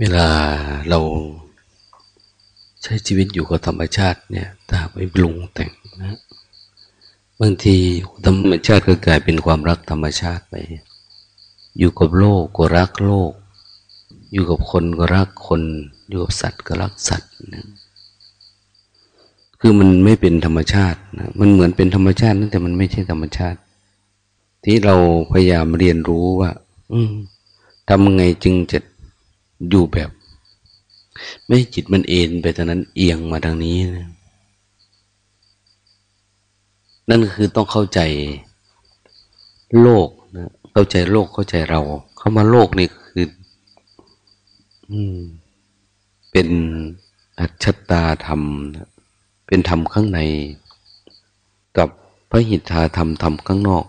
เวลาเราใช้ชีวิตอยู่กับธรรมชาติเนี่ยถ้าไปปรุงแต่งนะบางทีธรรมชาติก็กลายเป็นความรักธรรมชาติไป อยู่กับโลกก็รักโลก อยู่กับคนก็รักคน อยู่กับสัตว์ก็รักสัตว์นะคือมันไม่เป็นธรรมชาตินะมันเหมือนเป็นธรรมชาตินั่นแต่มันไม่ใช่ธรรมชาติ ที่เราพยายามเรียนรู้ว่า อืมทำไงจึงจะ อยู่แบบ ไม่จิตมันเอ็นไปทางนั้นเอียงมาทางนี้นะนั่นคือต้องเข้าใจโลกนะเข้าใจโลกเข้าใจเรา เข้ามาโลกนี่คือ อืม เป็นอัจฉตาธรรมเป็นธรรมข้างใน กับพระหิทธาธรรมธรรมข้างนอก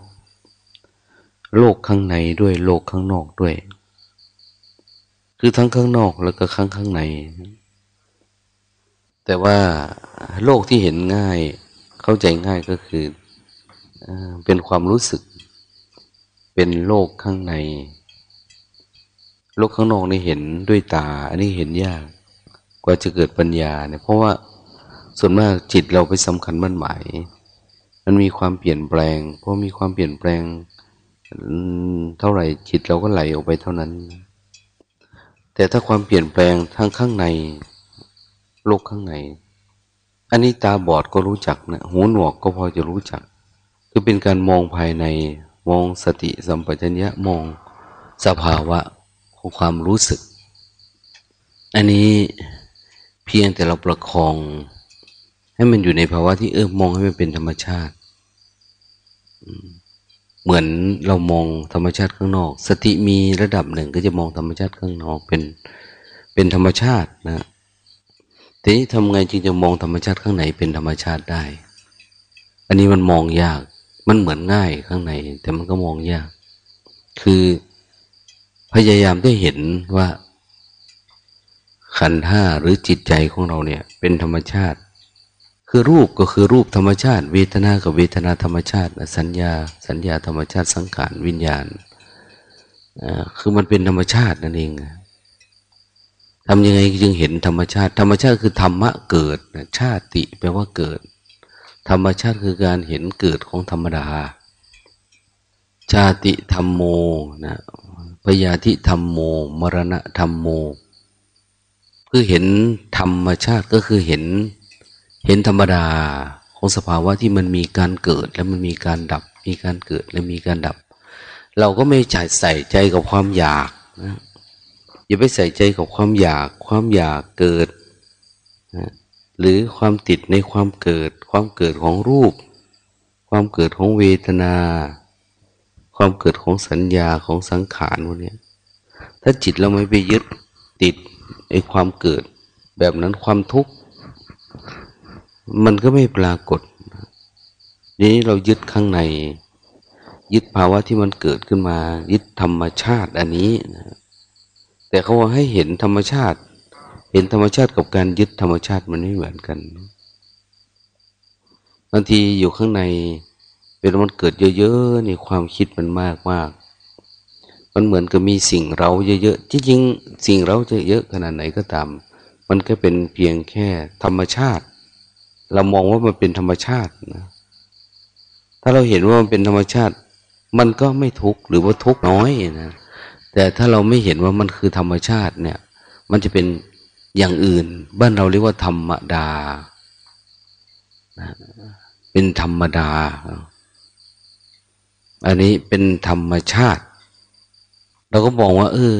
โลกข้างในด้วยโลกข้างนอกด้วย คือทั้งข้างนอกแล้วก็ข้างข้างใน แต่ว่าโลกที่เห็นง่าย เข้าใจง่ายก็คือเป็นความรู้สึก เป็นโลกข้างใน โลกข้างนอกนี่เห็นด้วยตา อันนี้เห็นยากกว่าจะเกิดปัญญาเนี่ย เพราะว่าส่วนมากจิตเราไปสำคัญมั่นหมาย มันมีความเปลี่ยนแปลง เพราะมีความเปลี่ยนแปลง เท่าไหร่จิตเราก็ไหลออกไปเท่านั้น แต่ถ้าความเปลี่ยนแปลงทางข้างใน โลกข้างใน อันนี้ตาบอดก็รู้จักนะหูหนวกก็พอจะรู้จัก คือเป็นการมองภายในมองสติสัมปชัญญะมองสภาวะของความรู้สึก อันนี้เพียงแต่เราประคอง ให้มันอยู่ในภาวะที่เออมองให้มันเป็นธรรมชาติ เหมือนเรามองธรรมชาติข้างนอก สติมีระดับหนึ่งก็จะมองธรรมชาติข้างนอกเป็นเป็นธรรมชาตินะทีนี้ทำไงจึงจะมองธรรมชาติข้างในเป็นธรรมชาติได้ อันนี้มันมองยาก มันเหมือนง่ายข้างใน แต่มันก็มองยาก คือพยายามได้เห็นว่าขันห้าหรือจิตใจของเราเนี่ย เป็นธรรมชาติ คือรูปก็คือรูปธรรมชาติ เวทนากับเวทนาธรรมชาติ สัญญา สัญญาธรรมชาติสังขารวิญญาณคือมันเป็นธรรมชาตินั่นเองทำยังไงจึงเห็นธรรมชาติ ธรรมชาติคือธรรมะเกิดชาติแปลว่าเกิด ธรรมชาติคือการเห็นเกิดของธรรมดา ชาติธรรมโมนะพยาธิธรรมโม มรณะธรรมโม คือเห็นธรรมชาติก็คือเห็น เห็นธรรมดาของสภาวะที่มันมีการเกิดและมันมีการดับ มีการเกิดและมีการดับ เราก็ไม่ใจใส่ใจกับความอยากนะอย่าไปใส่ใจกับความอยาก ความอยากเกิดนะหรือความติดในความเกิด ความเกิดของรูป ความเกิดของเวทนา ความเกิดของสัญญาของสังขารพวกนี้ถ้าจิตเราไม่ไปยึดติดไอ้ความเกิด แบบนั้นความทุกข์ มันก็ไม่ปรากฏนี้เรายึดข้างใน ยึดภาวะที่มันเกิดขึ้นมา ยึดธรรมชาติอันนี้นะแต่เขาว่าให้เห็นธรรมชาติ เห็นธรรมชาติกับการยึดธรรมชาติมันไม่เหมือนกันบางทีอยู่ข้างในเป็นมันเกิดเยอะๆนี่ความคิดมันมากมากมันเหมือนกับมีสิ่งเราเยอะๆจริงๆสิ่งเราจะเยอะขนาดไหนก็ตาม มันก็เป็นเพียงแค่ธรรมชาติ เรามองว่ามันเป็นธรรมชาตินะถ้าเราเห็นว่ามันเป็นธรรมชาติ มันก็ไม่ทุกข์หรือว่าทุกข์น้อยนะแต่ถ้าเราไม่เห็นว่ามันคือธรรมชาติเนี่ย มันจะเป็นอย่างอื่น บ้านเราเรียกว่าธรรมดา เป็นธรรมดา อันนี้เป็นธรรมชาติ เราก็บอกว่า เออ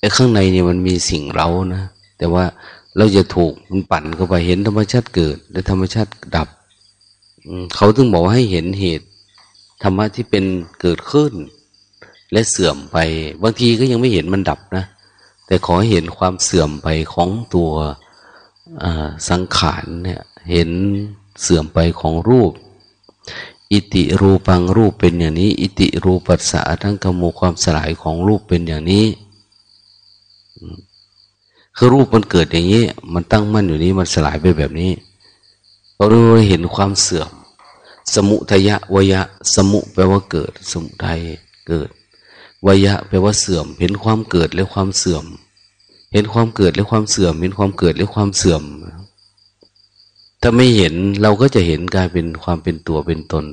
ไอ้ข้างในเนี่ยมันมีสิ่งเรานะ แต่ว่า เราจะถูกมันปั่นเข้าไปเห็นธรรมชาติเกิด และธรรมชาติดับเขาถึงบอกให้เห็นเหตุ ธรรมะที่เป็นเกิดขึ้น และเสื่อมไป บางทีก็ยังไม่เห็นมันดับนะ แต่ขอให้เห็นความเสื่อมไปของตัวสังขารเนี่ยเห็นเสื่อมไปของรูป อิติรูปังรูปเป็นอย่างนี้ อิติรูปัสสะทั้งกมูความสลายของรูปเป็นอย่างนี้ คือรูปมันเกิดอย่างนี้ มันตั้งมั่นอยู่นี้มันสลายไปแบบนี้เราดูเห็นความเสื่อม สมุทยะวยะ สมุแปลว่าเกิด สมุทัยเกิดวยะแปลว่าเสื่อม เห็นความเกิดและความเสื่อม เห็นความเกิดและความเสื่อม เห็นความเกิดและความเสื่อม ถ้าไม่เห็นเราก็จะเห็นกลายเป็นความเป็นตัวเป็นตน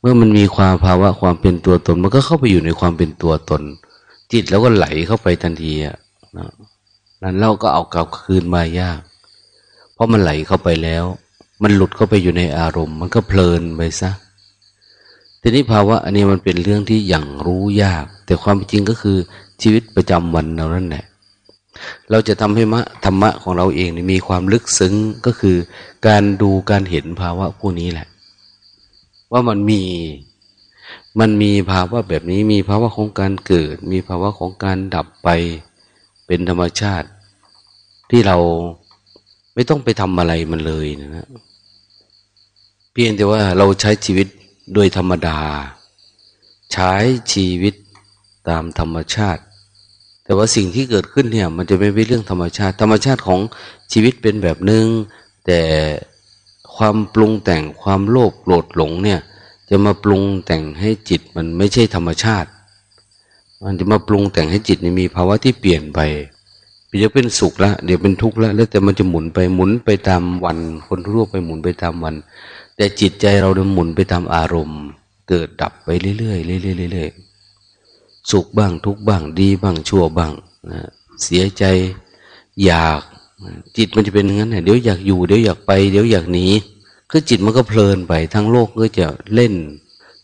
เมื่อมันมีความภาวะความเป็นตัวตน มันก็เข้าไปอยู่ในความเป็นตัวตน จิตแล้วก็ไหลเข้าไปทันทีอะนั้ นั้นเราก็เอากลับคืนมายาก เพราะมันไหลเข้าไปแล้ว มันหลุดเข้าไปอยู่ในอารมณ์ มันก็เพลินไปซะทีนี้ภาวะอันนี้มันเป็นเรื่องที่อย่างรู้ยาก แต่ความจริงก็คือชีวิตประจำวันเรานั่นแหละเราจะทำให้มะธรรมะของเราเองมีความลึกซึ้งก็คือ การดูการเห็นภาวะผู้นี้แหละ ว่ามันมีมันมีภาวะแบบนี้มีภาวะของการเกิด มีภาวะของการดับไป เป็นธรรมชาติ ที่เราไม่ต้องไปทำอะไรมันเลยนะเพียงแต่ว่าเราใช้ชีวิตโดยธรรมดา ใช้ชีวิตตามธรรมชาติ แต่ว่าสิ่งที่เกิดขึ้นเนี่ย มันจะไม่เป็นเรื่องธรรมชาติ ธรรมชาติของชีวิตเป็นแบบหนึ่งแต่ความปรุงแต่งความโลภโกรธหลงเนี่ย จะมาปรุงแต่งให้จิตมันไม่ใช่ธรรมชาติ มันจะมาปรุงแต่งให้จิตมีภาวะที่เปลี่ยนไปเดี๋ยวเป็นสุขละเดี๋ยวเป็นทุกข์ละแล้วแต่มันจะหมุนไปหมุนไปตามวัน คนทั่วไปหมุนไปตามวัน แต่จิตใจเราเดินหมุนไปตามอารมณ์ เกิดดับไปเรื่อยๆเรื่อยๆเรื่อยๆสุขบ้างทุกบ้างดีบ้างชั่วบ้างนะเสียใจอยากจิตมันจะเป็นอย่างนั้นเดี๋ยวอยากอยู่เดี๋ยวอยากไป เดี๋ยวอยากหนีคือจิตมันก็เพลินไปทั้งโลกก็จะเล่น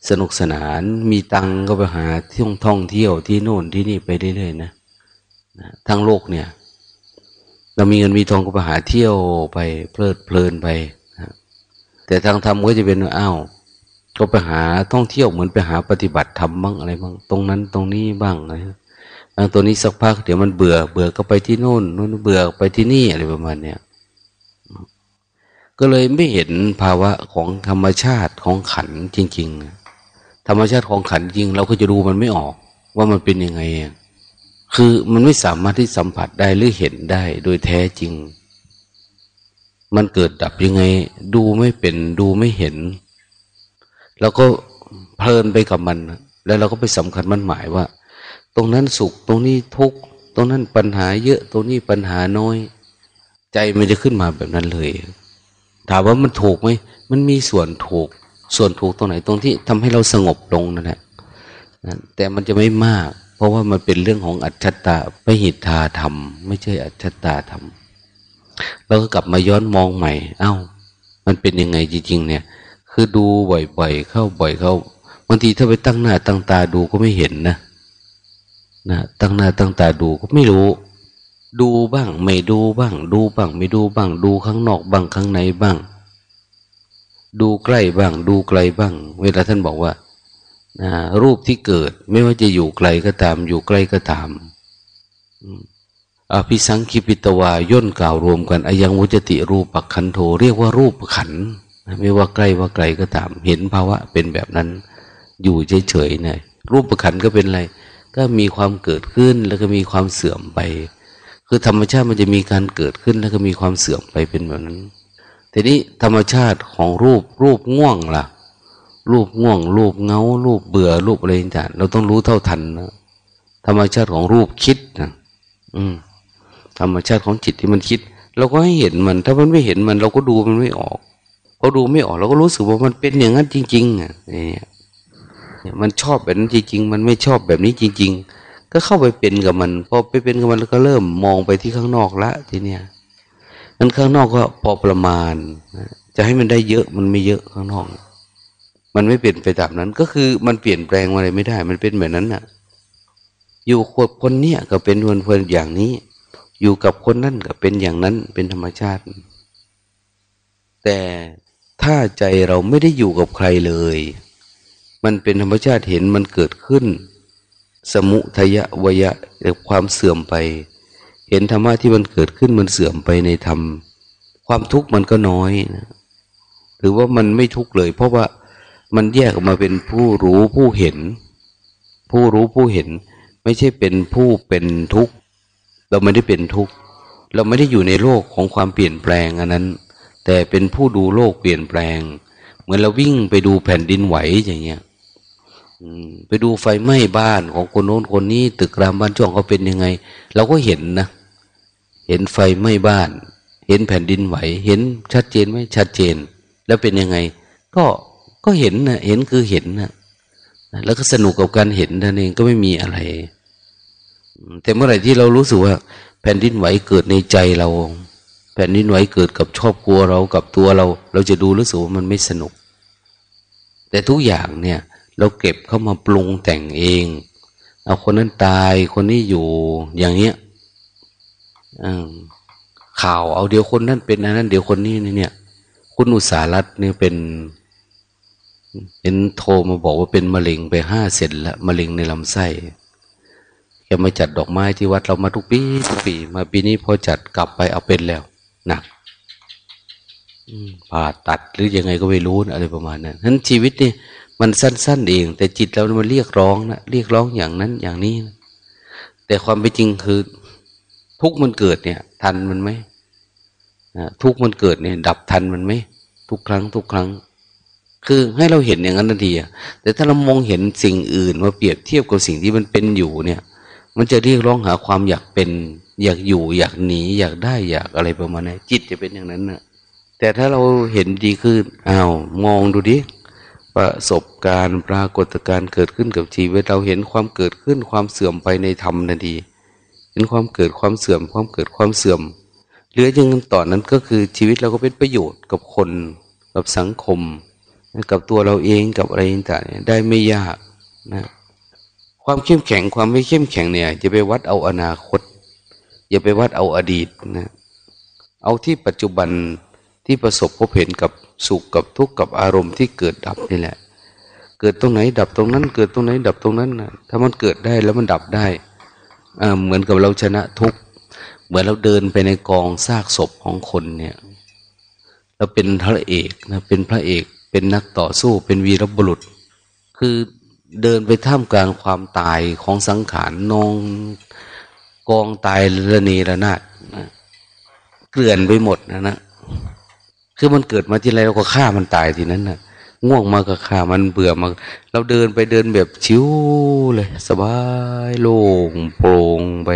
สนุกสนานมีตังก็ไปหาท่องท่องเที่ยวที่โน่นที่นี่ไปเรื่อยๆนะนะทั้งโลกเนี่ย เรามีเงินมีทองก็ไปหาเที่ยวไปเพลิดเพลินไปแต่ทางธรรมก็จะเป็นอ้าวก็ไปหาท่องเที่ยวเหมือนไปหาปฏิบัติธรรมบ้างอะไรบ้างตรงนั้นตรงนี้บ้างอะไรบางตัวนี้สักพักเดี๋ยวมันเบื่อ เบื่อก็ไปที่โน่นนู่นเบื่อไปที่นี่อะไรประมาณเนี้ยก็เลยไม่เห็นภาวะของธรรมชาติของขันจริง ๆ ธรรมชาติของขันจริง เราก็จะดูมันไม่ออกว่ามันเป็นยังไง คือมันไม่สามารถที่สัมผัสได้หรือเห็นได้โดยแท้จริง มันเกิดดับยังไง ดูไม่เป็นดูไม่เห็น แล้วก็เพลินไปกับมัน แล้วเราก็ไปสำคัญมันหมายว่า ตรงนั้นสุขตรงนี้ทุกข์ตรงนั้นปัญหาเยอะตรงนี้ปัญหาน้อย ใจมันจะขึ้นมาแบบนั้นเลย ถามว่ามันถูกไหมมันมีส่วนถูก ส่วนถูกตรงไหนตรงที่ทำให้เราสงบลงนั่นแหละแต่มันจะไม่มาก เพราะว่ามันเป็นเรื่องของอัจฉตาไม่หิทธาธรรม ไม่ใช่อัจฉตาธรรมเราก็กลับมาย้อนมองใหม่ เอา้า มันเป็นยังไงจริงๆเนี่ย คือดูบ่อยๆเข้าบ่อยเข้าบางทีถ้าไปตั้งหน้าตั้งตาดูก็ไม่เห็นนะนะตั้งหน้าตั้งตาดูก็ไม่รู้ ดูบ้าง ไม่ดูบ้าง ดูบ้าง ไม่ดูบ้าง ดูข้างนอกบ้างข้างในบ้าง ดูใกล้บ้าง ดูไกลบ้าง เวลาท่านบอกว่านะรูปที่เกิด ไม่ว่าจะอยู่ไกลก็ตาม อยู่ใกล้ก็ตามอภิสังคิปิตวาย่นกล่าวรวมกันอายังวุจติรูปขันโทเรียกว่ารูปขันไม่ว่าใกล้ว่าไกลก็ตาม เห็นภาวะเป็นแบบนั้น อยู่เฉยๆเนี่ยรูปขันก็เป็นอะไร ก็มีความเกิดขึ้นแล้วก็มีความเสื่อมไป คือธรรมชาติมันจะมีการเกิดขึ้นแล้วก็มีความเสื่อมไปเป็นแบบนั้น ทีนี้ธรรมชาติของรูปรูปง่วงล่ะ รูปง่วง รูปเงา รูปเบื่อ รูปอะไรต่างเราต้องรู้เท่าทันนะธรรมชาติของรูปคิดนะอืม ธรรมชาติของจิตที่มันคิด เราก็ให้เห็นมัน ถ้ามันไม่เห็นมันเราก็ดูมันไม่ออกพอดูไม่ออกเราก็รู้สึกว่ามันเป็นอย่างนั้นจริง ๆอะเนี่ยมันชอบแบบนั้นจริง ๆ มันไม่ชอบแบบนี้จริง ๆ ก็เข้าไปเป็นกับมันพอไปเป็นกับมันแล้วก็เริ่มมองไปที่ข้างนอกละทีเนี้ย นั้นข้างนอกก็พอประมาณ จะให้มันได้เยอะมันไม่เยอะข้างนอก มันไม่เปลี่ยนไปตามนั้น ก็คือมันเปลี่ยนแปลงอะไรไม่ได้ มันเป็นแบบนั้นน่ะ อยู่ขวบคนเนี้ยก็เป็นวนเพลินอย่างนี้ อยู่กับคนนั่นก็เป็นอย่างนั้นเป็นธรรมชาติ แต่ถ้าใจเราไม่ได้อยู่กับใครเลย มันเป็นธรรมชาติเห็นมันเกิดขึ้น สมุทยะวยะความเสื่อมไป ห็นธรรมะที่มันเกิดขึ้นมันเสื่อมไปในธรรม ความทุกข์มันก็น้อยนะหรือว่ามันไม่ทุกข์เลย เพราะว่ามันแยกออกมาเป็นผู้รู้ผู้เห็น ผู้รู้ผู้เห็น ไม่ใช่เป็นผู้เป็นทุกข์เราไม่ได้เป็นทุกข์เราไม่ได้อยู่ในโลกของความเปลี่ยนแปลงอันนั้น แต่เป็นผู้ดูโลกเปลี่ยนแปลง เหมือนเราวิ่งไปดูแผ่นดินไหวอย่างเงี้ยไปดูไฟไหม้บ้านของคนโน้นคนนี้ ตึกรามบ้านช่องเขาเป็นยังไง เราก็เห็นนะ เห็นไฟไหม้บ้าน เห็นแผ่นดินไหว เห็นชัดเจนไหมชัดเจน แล้วเป็นยังไง ก็ก็เห็นนะเห็นคือเห็นนะแล้วก็สนุกกับการเห็นนั่นเองก็ไม่มีอะไร แต่เมื่อไหร่ที่เรารู้สึกว่า แผ่นดินไหวเกิดในใจเรา แผ่นดินไหวเกิดกับชอบกลัวเรากับตัวเรา เราจะดูรู้สึกว่ามันไม่สนุก แต่ทุกอย่างเนี่ย เราเก็บเข้ามาปรุงแต่งเอง เอาคนนั้นตายคนนี้อยู่อย่างเงี้ย ข่าวเอาเดี๋ยวคนนั้นเป็นอันนั้นเดี๋ยวคนนี้เนี่ย คุณอุตสารัตเนี่ยเป็นเห็นโทรมาบอกว่าเป็นมะเร็งไปห้าเซนละมะเร็งในลำไส้แกมาจัดดอกไม้ที่วัดเรามาทุกปีทุกปี มาปีนี้พอจัดกลับไปเอาเป็นแล้วหนักผ่าตัดหรือยังไงก็ไม่รู้นะอะไรประมาณนั้นนั้นชีวิตนี่มันสั้น ๆ เอง แต่จิตเรามันเรียกร้องนะเรียกร้องอย่างนั้นอย่างนี้นะแต่ความเป็นจริงคือ ทุกมันเกิดเนี่ย ทันมันไหมทุกมันเกิดเนี่ย ดับทันมันไหมทุกครั้ง ทุกครั้ง คือให้เราเห็นอย่างนั้นทันทีแต่ถ้าเรามองเห็นสิ่งอื่นมาเปรียบเทียบกับสิ่งที่มันเป็นอยู่เนี่ย มันจะเรียกร้องหาความอยากเป็น อยากอยู่ อยากหนี อยากได้อยากอะไรประมาณนี้จิตจะเป็นอย่างนั้นนะแต่ถ้าเราเห็นดีขึ้นอ้าวมองดูดิประสบการณ์ปรากฏการณ์เกิดขึ้นกับชีวิตเราเห็นความเกิดขึ้นความเสื่อมไปในธรรมนาที เห็นความเกิดความเสื่อม ความเกิดความเสื่อมเหลือยังต่อนนั้นก็คือชีวิตเราก็เป็นประโยชน์กับคน กับสังคม กับตัวเราเองกับอะไรต่างๆได้ไม่ยากนะความเข้มแข็งความไม่เข้มแข็งเนี่ยจะไปวัดเอาอนาคต อย่าไปวัดเอาอดีตนะเอาที่ปัจจุบันที่ประสบพบเห็นกับสุขกับทุกข์กับอารมณ์ที่เกิดดับนี่แหละ เกิดตรงไหนดับตรงนั้น เกิดตรงไหนดับตรงนั้นนะถ้ามันเกิดได้แล้วมันดับได้ เหมือนกับเราชนะทุกเหมือนเราเดินไปในกองซากศพของคนเนี่ยเราเป็นพระเอกนะเป็นพระเอกเป็นนักต่อสู้เป็นวีรบุรุษ คือเดินไปท่ามกลางความตายของสังขารนองกองตายระเนระนาดนะเกลื่อนไปหมดนะนะคือมันเกิดมาที่ไรเราก็ฆ่ามันตายทีนั้นน่ะ ง่วงมาก็ฆ่ามันเบื่อมาเราเดินไปเดินแบบชิวเลย สบายโล่งโปร่งไป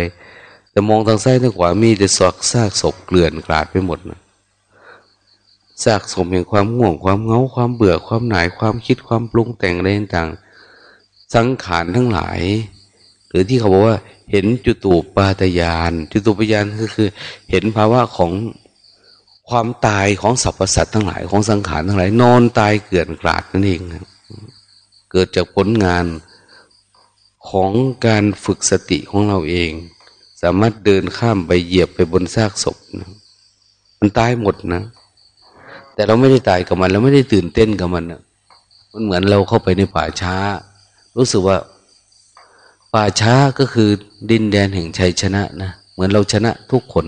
แต่มองทางซ้ายทางขวามีแต่ซากซากศพเกลื่อนกลาดไปหมดนะซากศพแห่งความง่วงความเงาความเบื่อความหน่ายความคิดความปรุงแต่งอะไรต่างสังขารทั้งหลาย หรือที่เขาบอกว่า เห็นจุตูปาตยาน จุตูปยานก็คือ เห็นภาวะของ ความตายของสรรพสัตว์ทั้งหลายของสังขารทั้งหลาย นอนตายเกลื่อนกลาดนั่นเองเกิดจากผลงานของการฝึกสติของเราเอง สามารถเดินข้ามไปเหยียบไปบนซากศพนะมันตายหมดนะ แต่เราไม่ได้ตายกับมันเราไม่ได้ตื่นเต้นกับมันนะมันเหมือนเราเข้าไปในป่าช้า รู้สึกว่า ป่าช้าก็คือดินแดนแห่งชัยชนะนะเหมือนเราชนะทุกคน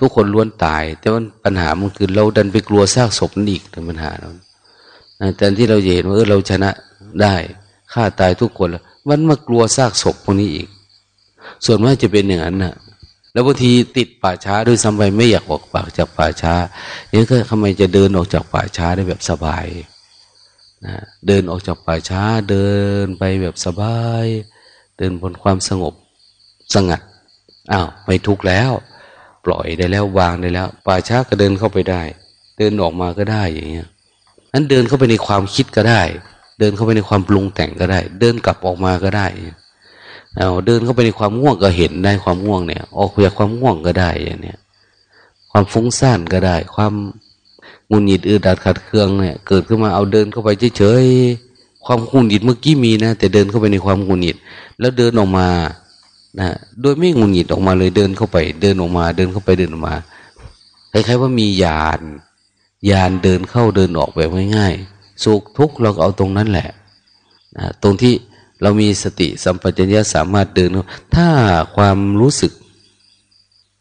ทุกคนล้วนตาย แต่ว่าปัญหามันคือ เราดันไปกลัวซากศพนั่นอีกเป็นปัญหาเราแต่ที่เราเห็นว่าเออเราชนะได้ฆ่าตายทุกคนแล้วมันมากลัวซากศพพวกนี้อีก ส่วนมากจะเป็นอย่างนั้นนะแล้วบางทีติดป่าช้าด้วยซ้ำไปไม่อยากออกปากจากป่าช้าเนี่ยก็ทำไมจะเดินออกจากป่าช้าได้แบบสบายนะเดินออกจากป่าช้าเดินไปแบบสบาย เดินบนความสงบสงัดอ้าวไม่ทุกข์แล้ว ปล่อยได้แล้ววางได้แล้ว ป่าช้าก็เดินเข้าไปได้ เดินออกมาก็ได้อย่างเงี้ยนั้นเดินเข้าไปในความคิดก็ได้ เดินเข้าไปในความปรุงแต่งก็ได้ เดินกลับออกมาก็ได้เอาเดินเข้าไปในความง่วงก็เห็นได้ความง่วงเนี่ย ออกจากความง่วงก็ได้อย่างเนี้ยความฟุ้งซ่านก็ได้ ความงุนหงิดอืดดัดขัดเคืองเนี่ย เกิดขึ้นมาเอาเดินเข้าไปเฉยๆความงุนหงิดเมื่อกี้มีนะแต่เดินเข้าไปในความงุนหงิด แล้วเดินออกมา นะโดยไม่งุนหงิดออกมาเลยเดินเข้าไป เดินออกมา เดินเข้าไปเดินออกมาคล้ายๆว่ามียานยานเดินเข้าเดินออกแบบง่ายๆสุขทุกข์เราก็เอาตรงนั้นแหละนะตรงที่เรามีสติสัมปชัญญะสามารถเดิน ถ้าความรู้สึก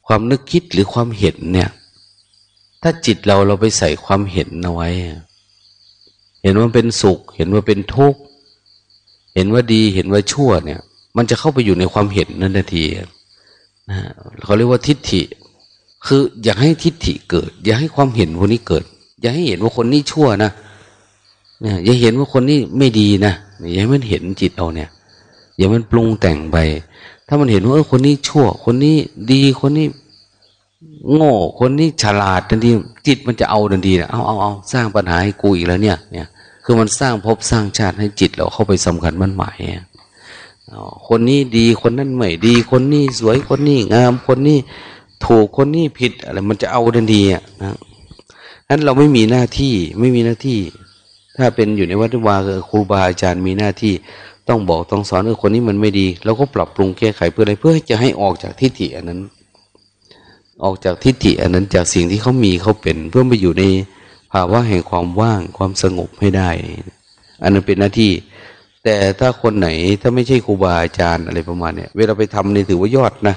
ความนึกคิดหรือความเห็นเนี่ย ถ้าจิตเราเราไปใส่ความเห็นเอาไว้ เห็นว่าเป็นสุข เห็นว่าเป็นทุกข์ เห็นว่าดีเห็นว่าชั่วเนี่ย มันจะเข้าไปอยู่ในความเห็นนั่นนาทีนะเขาเรียกว่าทิฏฐิ คืออยากให้ทิฏฐิเกิด อย่าให้ความเห็นพวกนี้เกิด อย่าให้เห็นว่าคนนี้ชั่วนะเนี่ยอย่าเห็นว่าคนนี้ไม่ดีนะอย่าให้มันเห็นจิตเอาเนี่ย อย่ามันปรุงแต่งไป ถ้ามันเห็นว่าเออคนนี้ชั่ว คนนี้ดีคนนี้โง่คนนี้ฉลาดทันทีจิตมันจะเอาทันทีนะเอาเอาเอาสร้างปัญหาให้กูอีกแล้วเนี่ยเนี่ย คือมันสร้างภพสร้างชาติให้จิตเราเข้าไปสำคัญมันหมาย คนนี้ดีคนนั้นไม่ดี คนนี้สวยคนนี้งามคนนี้ถูกคนนี้ผิดอะไรมันจะเอาทันทีอะนะนั้นเราไม่มีหน้าที่ไม่มีหน้าที่ ถ้าเป็นอยู่ในวัดวาคือครูบาอาจารย์มีหน้าที่ ต้องบอกต้องสอนเออคนนี้มันไม่ดีเราก็ปรับปรุงแก้ไขเพื่ออะไรเพื่อจะให้ออกจากทิฏฐิอันนั้น ออกจากทิฏฐิอันนั้นจากสิ่งที่เขามีเขาเป็นเพื่อไปอยู่ในภาวะแห่งความว่างความสงบให้ได้ อันนั้นเป็นหน้าที่ แต่ถ้าคนไหนถ้าไม่ใช่ครูบาอาจารย์อะไรประมาณเนี้ยเวลาไปทำในถือว่ายอดนะ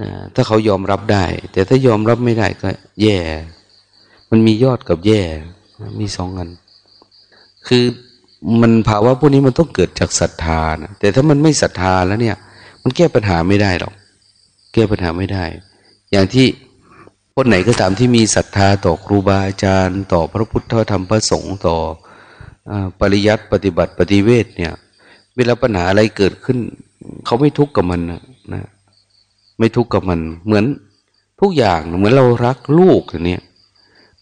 นะถ้าเขายอมรับได้ แต่ถ้ายอมรับไม่ได้ก็ แย่ มันมียอดกับแย่ มีสองอัน คือมันภาวะพวกนี้มันต้องเกิดจากศรัทธานะแต่ถ้ามันไม่ศรัทธาแล้วเนี่ย มันแก้ปัญหาไม่ได้หรอก แก้ปัญหาไม่ได้ อย่างที่คนไหนก็ตามที่มีศรัทธาต่อครูบาอาจารย์ ต่อพระพุทธธรรมพระสงฆ์ต่อ ปริยัติปฏิบัติปฏิเวทเนี่ย เวลาปัญหาอะไรเกิดขึ้น เขาไม่ทุกข์กับมันนะนะไม่ทุกข์กับมัน เหมือนทุกอย่างเหมือนเรารักลูกอย่างนี้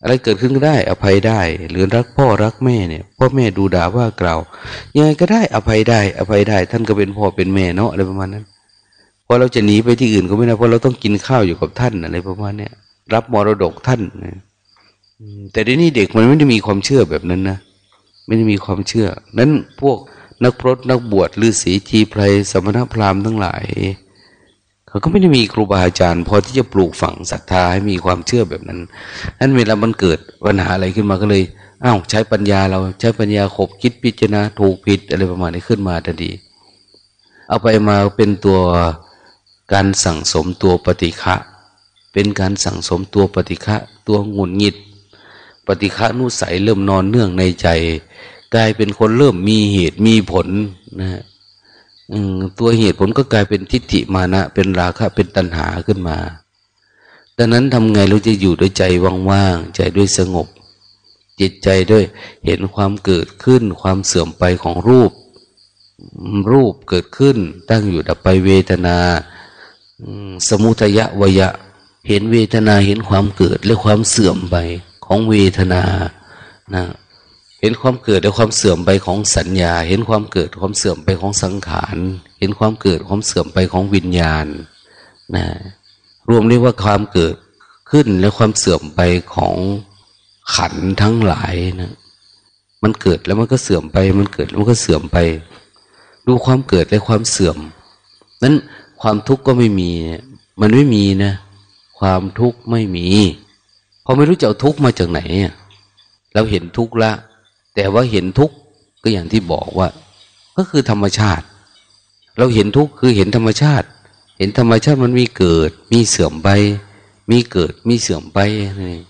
อะไรเกิดขึ้นก็ได้ อภัยได้ หรือรักพ่อรักแม่เนี่ย พ่อแม่ดูด่าว่ากล่าวยังไงก็ได้อภัยได้ อภัยได้ ท่านก็เป็นพ่อเป็นแม่เนาะอะไรประมาณนั้นพอเราจะหนีไปที่อื่นก็ไม่ได้เพราะเราต้องกินข้าวอยู่กับท่านอะไรประมาณเนี้ยรับมรดกท่านนะแต่ทีนี้เด็กมันไม่ได้มีความเชื่อแบบนั้นนะ ไม่ได้มีความเชื่อ นั้นพวกนักพรตนักบวชฤาษีทีไพรสมณพราหมณ์ทั้งหลาย เขาก็ไม่ได้มีครูบาอาจารย์ พอที่จะปลูกฝังศรัทธาให้มีความเชื่อแบบนั้นนั้นเวลามันเกิดปัญหาอะไรขึ้นมาก็เลยอ้าวใช้ปัญญาเราใช้ปัญญาขบคิดพิจารณาถูกผิดอะไรประมาณนี้ขึ้นมาทันทีเอาไปมาเป็นตัวการสั่งสมตัวปฏิฆะเป็นการสั่งสมตัวปฏิฆะตัวงุนงิด ปฏิฆะนุสัยเริ่มนอนเนื่องในใจ กลายเป็นคนเริ่มมีเหตุมีผลนะตัวเหตุผลก็กลายเป็นทิฏฐิมานะเป็นราคะเป็นตัณหาขึ้นมาดังนั้นทำไงเราจะอยู่ด้วยใจว่างๆใจด้วยสงบ จิตใจด้วยเห็นความเกิดขึ้น ความเสื่อมไปของรูป รูปเกิดขึ้น ตั้งอยู่ดับไปเวทนา สมุทยะวยะ เห็นเวทนาเห็นความเกิดและความเสื่อมไป ของเวทนานะเห็นความเกิดและความเสื่อมไปของสัญญา เห็นความเกิดความเสื่อมไปของสังขาร เห็นความเกิดความเสื่อมไปของวิญญาณนะรวมเรียกว่าความเกิดขึ้นและความเสื่อมไปของขันทั้งหลายนะมันเกิดแล้วมันก็เสื่อมไป มันเกิดแล้วมันก็เสื่อมไป ดูความเกิดและความเสื่อม นั้นความทุกข์ก็ไม่มี มันไม่มีนะ ความทุกข์ไม่มี พอไม่รู้จะเอาทุกข์มาจากไหนเราเห็นทุกข์ละ แต่ว่าเห็นทุกข์ก็อย่างที่บอกว่า ก็คือธรรมชาติ เราเห็นทุกข์คือเห็นธรรมชาติ เห็นธรรมชาติมันมีเกิด มีเสื่อมไป มีเกิด มีเสื่อมไปนี่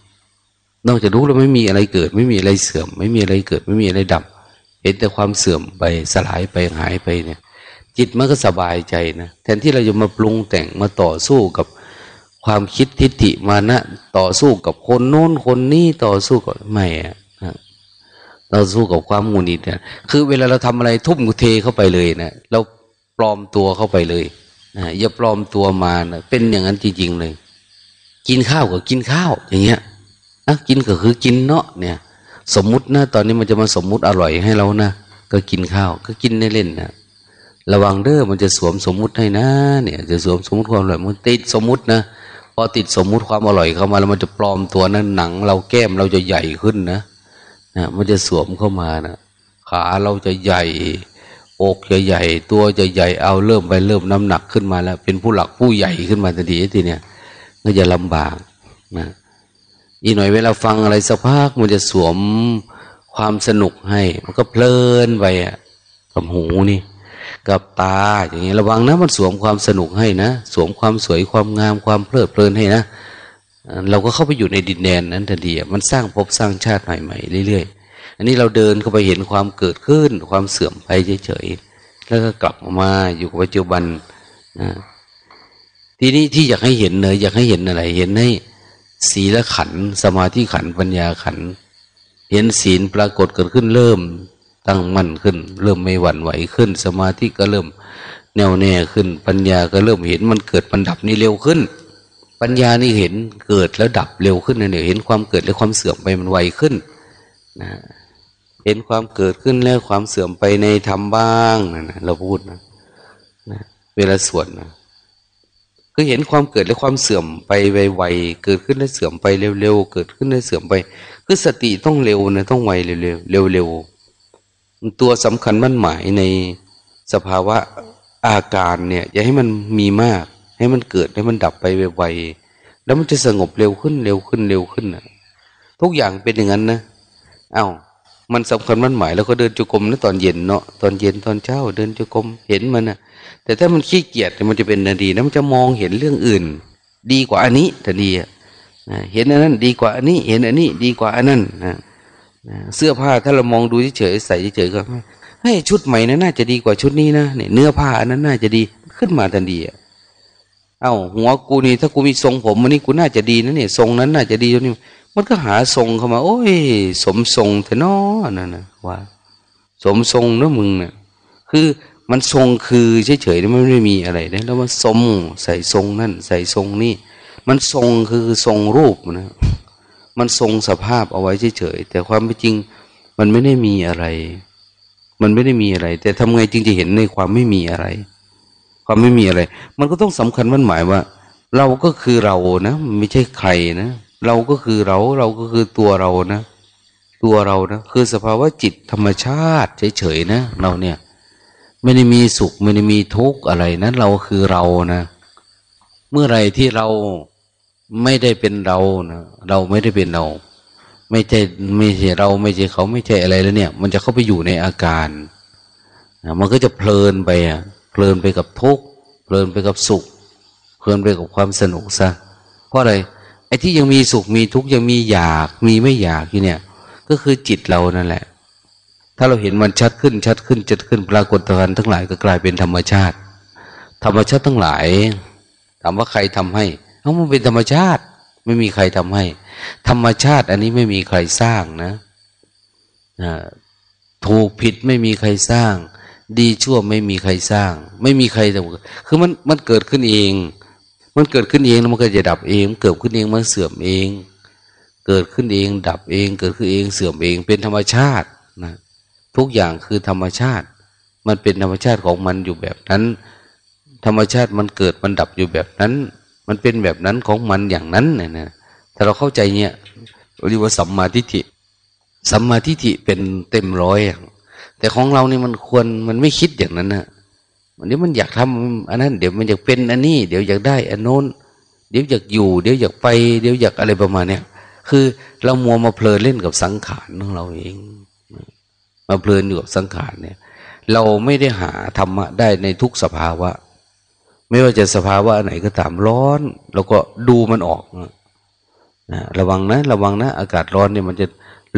นอกจากรู้เราไม่มีอะไรเกิด ไม่มีอะไรเสื่อม ไม่มีอะไรเกิด ไม่มีอะไรดับ เห็นแต่ความเสื่อมไปสลายไปหายไปเนี่ย จิตมันก็สบายใจนะแทนที่เราจะมาปรุงแต่งมาต่อสู้กับ ความคิดทิฏฐิมานะ ต่อสู้กับคนโน้นคนนี้ต่อสู้กับไม่อะเราสู้กับความงูนิดเนี่ยคือเวลาเราทำอะไรทุ่มเทเข้าไปเลยนะเราปลอมตัวเข้าไปเลยนะอย่าปลอมตัวมานะเป็นอย่างนั้นจริงๆเลย กินข้าวก็กินข้าว อย่างเงี้ยนะกินก็คือกินเนาะเนี่ย สมมุตินะตอนนี้มันจะมาสมมุติอร่อยให้เรานะก็กินข้าว ก็กินเล่นๆนะระวังเด้อมันจะสวมสมมุติให้นะ เนี่ย จะสวมสมมุติความอร่อยมันติดสมมุตินะ อติดสมมุติความอร่อยเข้ามาแล้วมันจะปลอมตัวนั้นหนัง เราแก้มเราจะใหญ่ขึ้นนะนะมันจะสวมเข้ามานะขาเราจะใหญ่อกจะใหญ่ ตัวจะใหญ่เอาเริ่มไปเริ่มน้ำหนักขึ้นมาแล้ว เป็นผู้หลักผู้ใหญ่ขึ้นมาทันทีทีเนี้ยก็จะลำบากนะอีกหน่อยเวลาฟังอะไรสักพักมันจะสวมความสนุกให้ มันก็เพลินไปอะกับหูนี่ กับตาอย่างเงี้ยระวังนะมันสวมความสนุกให้นะสวมความสวยความงามความเพลิดเพลินให้นะเราก็เข้าไปอยู่ในดินแดนนั้นทันทีมันสร้างภพสร้างชาติใหม่ๆเรื่อยๆอันนี้เราเดินเข้าไปเห็นความเกิดขึ้น ความเสื่อมไปเฉยๆแล้วก็กลับมาอยู่กับปัจจุบันนะทีนี้ที่อยากให้เห็นเนยอยากให้เห็นอะไร เห็นให้ศีลขันสมาธิขันปัญญาขันเห็นศีลปรากฏเกิดขึ้นเริ่ม ตั้งมั่นขึ้น เริ่มไม่หวั่นไหวขึ้น สมาธิก็เริ่มแน่วแน่ขึ้น ปัญญาก็เริ่มเห็นมันเกิดมันดับนี่เร็วขึ้น ปัญญานี่เห็นเกิดแล้วดับเร็วขึ้นนะเนี่ยเห็นความเกิดและความเสื่อมไปมันไวขึ้นนะเห็นความเกิดขึ้นแล้วความเสื่อมไปในธรรมบ้างนะเราพูดนะนะเวลาสวดนะคือเห็นความเกิดและความเสื่อมไปไวๆ เกิดขึ้นและเสื่อมไปเร็วๆ เกิดขึ้นและเสื่อมไป คือสติต้องเร็วนะต้องไวเร็วๆ เร็วๆ ตัวสำคัญมั่นหมายในสภาวะอาการเนี่ย อย่าให้มันมีมาก ให้มันเกิดให้มันดับไปไวๆแล้วมันจะสงบเร็วขึ้นเร็วขึ้นเร็วขึ้นนะทุกอย่างเป็นอย่างนั้นนะเอา้ามันสำคัญมันหมายแล้วก็เดินจุกรมนะตอนเย็นเนาะตอนเย็นตอนเช้า เดินจุกรมเห็นมันนะแต่ถ้ามันขี้เกียจมันจะเป็นนาดีนะมันจะมองเห็นเรื่องอื่น ดีกว่าอันนี้ทันทีอะเห็นอันนั้น ดีกว่าอันนี้ เห็นอันนี้ ดีกว่าอันนั้นนะ เสื้อผ้าถ้าเรามองดูเฉยใส่เฉยก็ให้ชุดใหม่นั้นน่าจะดีกว่าชุดนี้นะเนี่ยเนื้อผ้าอันนั้นน่าจะดีขึ้นมาทันทีอะเอ้าหัวกูนี่ถ้ากูมีทรงผมมันนี่กูน่าจะดีนะเนี่ยทรงนั้นน่าจะดีนี่มันก็หาทรงเข้ามา โอ้ย สมทรงเถอะนาะนั่นนะว่า สมทรงนะมึงเนี่ยคือมันทรงคือเฉยๆมันไม่มีอะไรนะแล้วมันสมใส่ทรงนั่น ใส่ทรงนี่มันทรงคือทรงรูปนะ มันทรงสภาพเอาไว้เฉยๆแต่ความเป็นจริง มันไม่ได้มีอะไร มันไม่ได้มีอะไร แต่ทำไงจึงจะเห็นในความไม่มีอะไร ความไม่มีอะไร มันก็ต้องสำคัญมันหมายว่า เราก็คือเรานะไม่ใช่ใครนะเราก็คือเรา เราก็คือตัวเรานะ ตัวเรานะคือสภาวะจิตธรรมชาติเฉยๆนะ เราเนี่ย ไม่ได้มีสุขไม่ได้มีทุกข์อะไรนะเราคือเรานะ เมื่อไรที่เรา ไม่ได้เป็นเรานะเราไม่ได้เป็นเรา ไม่ใช่ไม่ใช่เราไม่ใช่เขาไม่ใช่อะไรแล้วเนี่ย มันจะเข้าไปอยู่ในอาการนะมันก็จะเพลินไปอะเพลินไปกับทุกข์เพลินไปกับสุข เพลินไปกับความสนุกซะเพราะอะไรไอ้ที่ยังมีสุขมีทุกข์ยังมีอยากมีไม่อยากที่เนี่ย ก็คือจิตเรานั่นแหละ ถ้าเราเห็นมันชัดขึ้นชัดขึ้นชัดขึ้นปรากฏการณ์ทั้งหลายก็กลายเป็นธรรมชาติ ธรรมชาติทั้งหลาย ถามว่าใครทำให้ เอามันเป็นธรรมชาติ ไม่มีใครทำให้ ธรรมชาติ อันนี้ไม่มีใครสร้างนะถูกผิดไม่มีใครสร้าง ดีชั่วไม่มีใครสร้าง ไม่มีใครแต่คือมันมันเกิดขึ้นเอง มันเกิดขึ้นเองแล้วมันก็จะดับเอง เกิดขึ้นเองมันเสื่อมเอง เกิดขึ้นเอง ดับเอง เกิดขึ้นเองเสื่อมเอง เป็นธรรมชาตินะทุกอย่างคือธรรมชาติ มันเป็นธรรมชาติของมันอยู่แบบนั้น ธรรมชาติมันเกิดมันดับอยู่แบบนั้น มันเป็นแบบนั้นของมันอย่างนั้นเนี่ยนะถ้าเราเข้าใจเนี่ยเรียกว่าสัมมาทิฏฐิสัมมาทิฏฐิเป็นเต็มร้อยแต่ของเรานี่มันควรมันไม่คิดอย่างนั้นนะวันนี้มันอยากทำอันนั้น เดี๋ยวมันอยากเป็นอันนี้ เดี๋ยวอยากได้อันโน้น เดี๋ยวอยากอยู่ เดี๋ยวอยากไป เดี๋ยวอยากอะไรประมาณเนี้ยคือเรามัวมาเพลินเล่นกับสังขารของเราเอง มาเพลินอยู่กับสังขารเนี่ย เราไม่ได้หาธรรมะได้ในทุกสภาวะ ไม่ว่าจะสภาวะไหนก็ตามร้อนเราก็ดูมันออกนะระวังนะ ระวังนะ อากาศร้อนเนี่ยมันจะ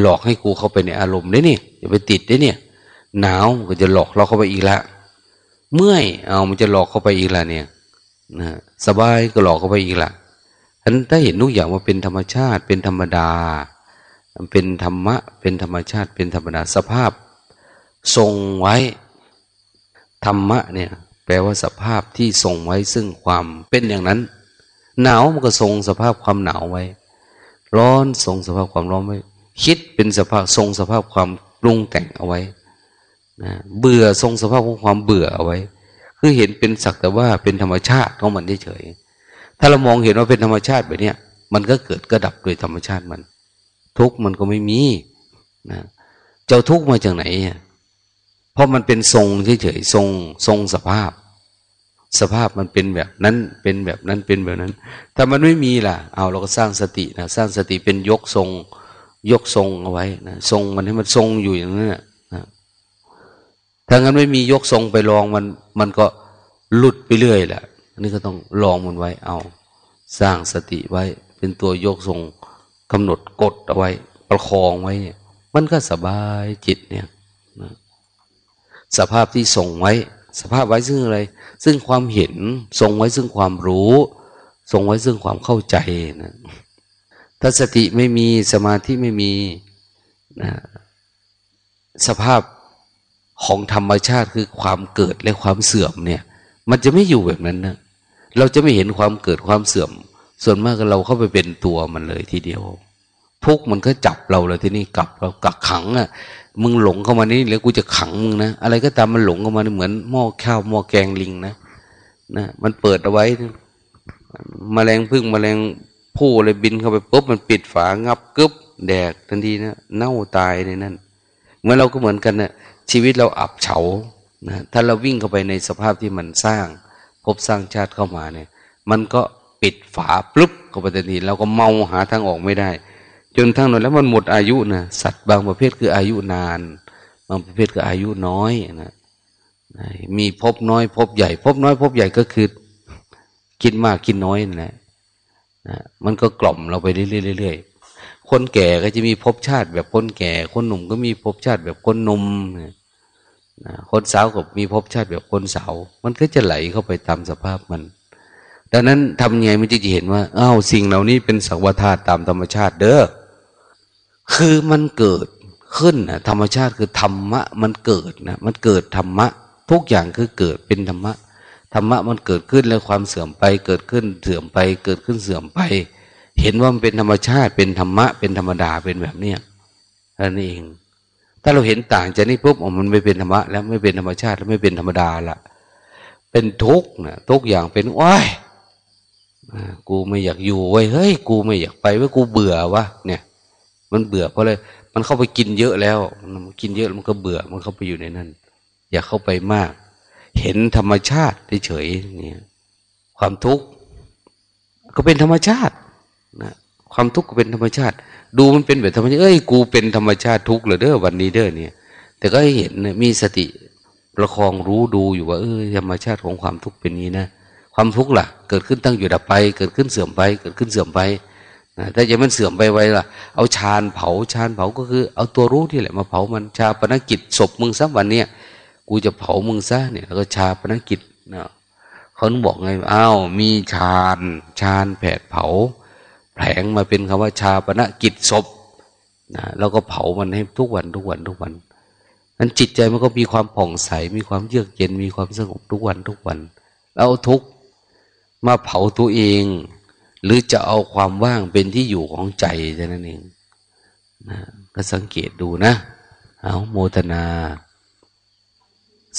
หลอกให้กูเข้าไปในอารมณ์ได้เนี่ยอย่าไปติดได้เนี่ย หนาวก็จะหลอกเราเข้าไปอีกละ เมื่อยเอามันจะหลอกเข้าไปอีกละเนี่ยนะสบายก็หลอกเข้าไปอีกละฉะนั้นถ้าเห็นทุกอย่างว่าเป็นธรรมชาติ เป็นธรรมดา เป็นธรรมะ เป็นธรรมชาติ เป็นธรรมดาสภาพ ทรงไว้ ธรรมะเนี่ย ปลว่าสภาพที่ทรงไว้ซึ่งความเป็นอย่างนั้น หนาวมันก็ทรงสภาพความหนาวไว้ ร้อนทรงสภาพความร้อนไว้ คิดเป็นสภาพทรงสภาพความปรุงแต่งเอาไว้นะเบื่อทรงสภาพของความเบื่อเอาไว้ คือเห็นเป็นสักแต่ว่าเป็นธรรมชาติของมันเฉยถ้าเรามองเห็นว่าเป็นธรรมชาติแบบนี้มันก็เกิดก็ดับโดยธรรมชาติมัน ทุกมันก็ไม่มีนะเจ้าทุกมาจากไหนเพราะมันเป็นทรงเฉยๆทรงทรงสภาพ สภาพมันเป็นแบบนั้นเป็นแบบนั้นเป็นแบบนั้น ถ้ามันไม่มีล่ะ เอาเราก็สร้างสตินะสร้างสติเป็นยกทรง ยกทรงเอาไว้นะทรงมันให้มันทรงอยู่อย่างนั้นนะถ้างั้นไม่มียกทรงไปลองมัน มันก็หลุดไปเรื่อยแหละอันนี้ก็ต้องลองมันไว้ เอา สร้างสติไว้ เป็นตัวยกทรงกำหนดกดเอาไว้ ประคองไว้เนี่ยมันก็สบายจิตเนี่ยนะสภาพที่ส่งไว้ สภาพไว้ซึ่งอะไร ซึ่งความเห็น ทรงไว้ซึ่งความรู้ ทรงไว้ซึ่งความเข้าใจนะถ้าสติไม่มีสมาธิไม่มีนะสภาพของธรรมชาติคือความเกิดและความเสื่อมเนี่ย มันจะไม่อยู่แบบนั้นนะเราจะไม่เห็นความเกิดความเสื่อม ส่วนมากเราเข้าไปเป็นตัวมันเลยทีเดียวทุกมันก็จับเราเลยที่นี่กลับเรากักขังอะ่ะ มึงหลงเข้ามานี่แล้วกูจะขังมึงนะอะไรก็ตามมันหลงเข้ามาเหมือนหม้อข้าวหม้อแกงลิงนะนะมันเปิดเอาไว้มแมลงพึ่งมแมลงผู้อะไรบินเข้าไปปุ๊บมันปิดฝางับกึบแดกทันทีนะเน่าตายในนั้นเมื่อเราก็เหมือนกันนะ่ะชีวิตเราอับเฉานะถ้าเราวิ่งเข้าไปในสภาพที่มันสร้าง พบสร้างชาติเข้ามาเนี่ย มันก็ปิดฝาปุ๊บเข้าไปทันทีเราก็เมาหาทางออกไม่ได้ จนทั้งนั้นแล้วมันหมดอายุนะสัตว์บางประเภทคืออายุนาน บางประเภทก็อายุน้อยนะมีพบน้อย พบใหญ่พบน้อย พบใหญ่ก็คือ กินมากกินน้อยนั่นแหละนะมันก็กล่อมเราไปเรื่อยๆคนแก่ก็จะมีภพชาติแบบคนแก่ คนหนุ่มก็มีภพชาติแบบคนหนุ่มนะคนสาวก็มีภพชาติแบบคนสาวมันก็จะไหลเข้าไปตามสภาพมันดังนั้นทำไงมันจะเห็นว่าอ้าวสิ่งเหล่านี้เป็นสังวธาตุตามธรรมชาติเด้อ คือมันเกิดขึ้นนะธรรมชาติคือธรรมะ มันเกิดนะมันเกิดธรรมะ ทุกอย่างคือเกิดเป็นธรรมะธรรมะมันเกิดขึ้นแล้วความเสื่อมไป เกิดขึ้นเสื่อมไป เกิดขึ้นเสื่อมไป เห็นว่ามันเป็นธรรมชาติเป็นธรรมะเป็นธรรมดาเป็นแบบเนี้ยนั่นเอง ถ้าเราเห็นต่างจากนี้ปุ๊บมันไม่เป็นธรรมะแล้วไม่เป็นธรรมชาติแล้วไม่เป็นธรรมดาละเป็นทุกข์นะทุกอย่างเป็นว้ายกูไม่อยากอยู่ไว้เฮ้ย กูไม่อยากไปว่ากูเบื่อวะเนี่ย มันเบื่อเพราะเลยมันเข้าไปกินเยอะแล้ว มันกินเยอะมันก็เบื่อ มันเข้าไปอยู่ในนั้น อย่าเข้าไปมาก เห็นธรรมชาติเฉยเนี่ย ความทุกข์ก็เป็นธรรมชาตินะความทุกข์ก็เป็นธรรมชาติ ดูมันเป็นแบบธรรมชาติเอ้ยกูเป็นธรรมชาติทุกข์เลยเด้อวันนี้เด้อเนี่ย แต่ก็เห็นมีสติประคองรู้ดูอยู่ว่าเออธรรมชาติของความทุกข์เป็นนี้นะความทุกข์ล่ะ เกิดขึ้นตั้งอยู่ดับไป เกิดขึ้นเสื่อมไป เกิดขึ้นเสื่อมไป ถ้าจะมันเสื่อมไปไวล่ะ เอาชานเผาชานเผาก็คือ เอาตัวรู้ที่แหละมาเผามันชาปนกิจศพมึงสักวันเนี้ยกูจะเผามึงซะเนี่ยแล้วก็ชาปนกิจเนาะเขาบอกไงอ้าวมีชาญชาญแผดเผา แผงมาเป็นคำว่าชาปนกิจศพนะแล้วก็เผามันให้ทุกวันทุกวันทุกวันนั้นจิตใจมันก็มีความผ่องใส มีความเยือกเย็นมีความสงบทุกวันทุกวัน แล้วทุกมาเผาตัวเอง หรือจะเอาความว่างเป็นที่อยู่ของใจแค่นั้นเองนะก็สังเกตดูนะ เอาโมทนา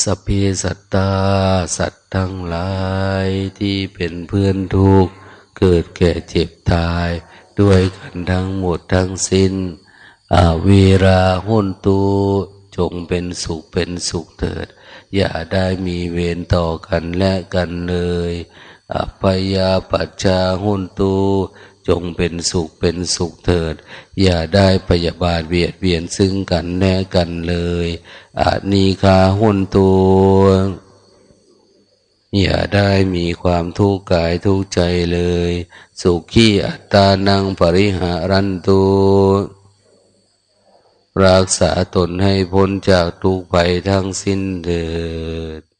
สเพสัตตา สัตว์ทั้งหลายที่เป็นเพื่อนทุกเกิดแก่เจ็บตาย ด้วยกันทั้งหมดทั้งสิ้นอาเวราหุนตูจงเป็นสุขเป็นสุขเถิด อย่าได้มีเวรต่อกันและกันเลย อัปยาปัจจาหุนตูจงเป็นสุขเป็นสุขเถิด อย่าได้พยาบาทเบียดเบียนซึ่งกันแน่กันเลยอานีคาหุนตัวอย่าได้มีความทุกข์กายทุกข์ใจเลย สุขีอัตานังปริหารันตุรักษาตนให้พ้นจากทุกภัยทั้งสิ้นเถิด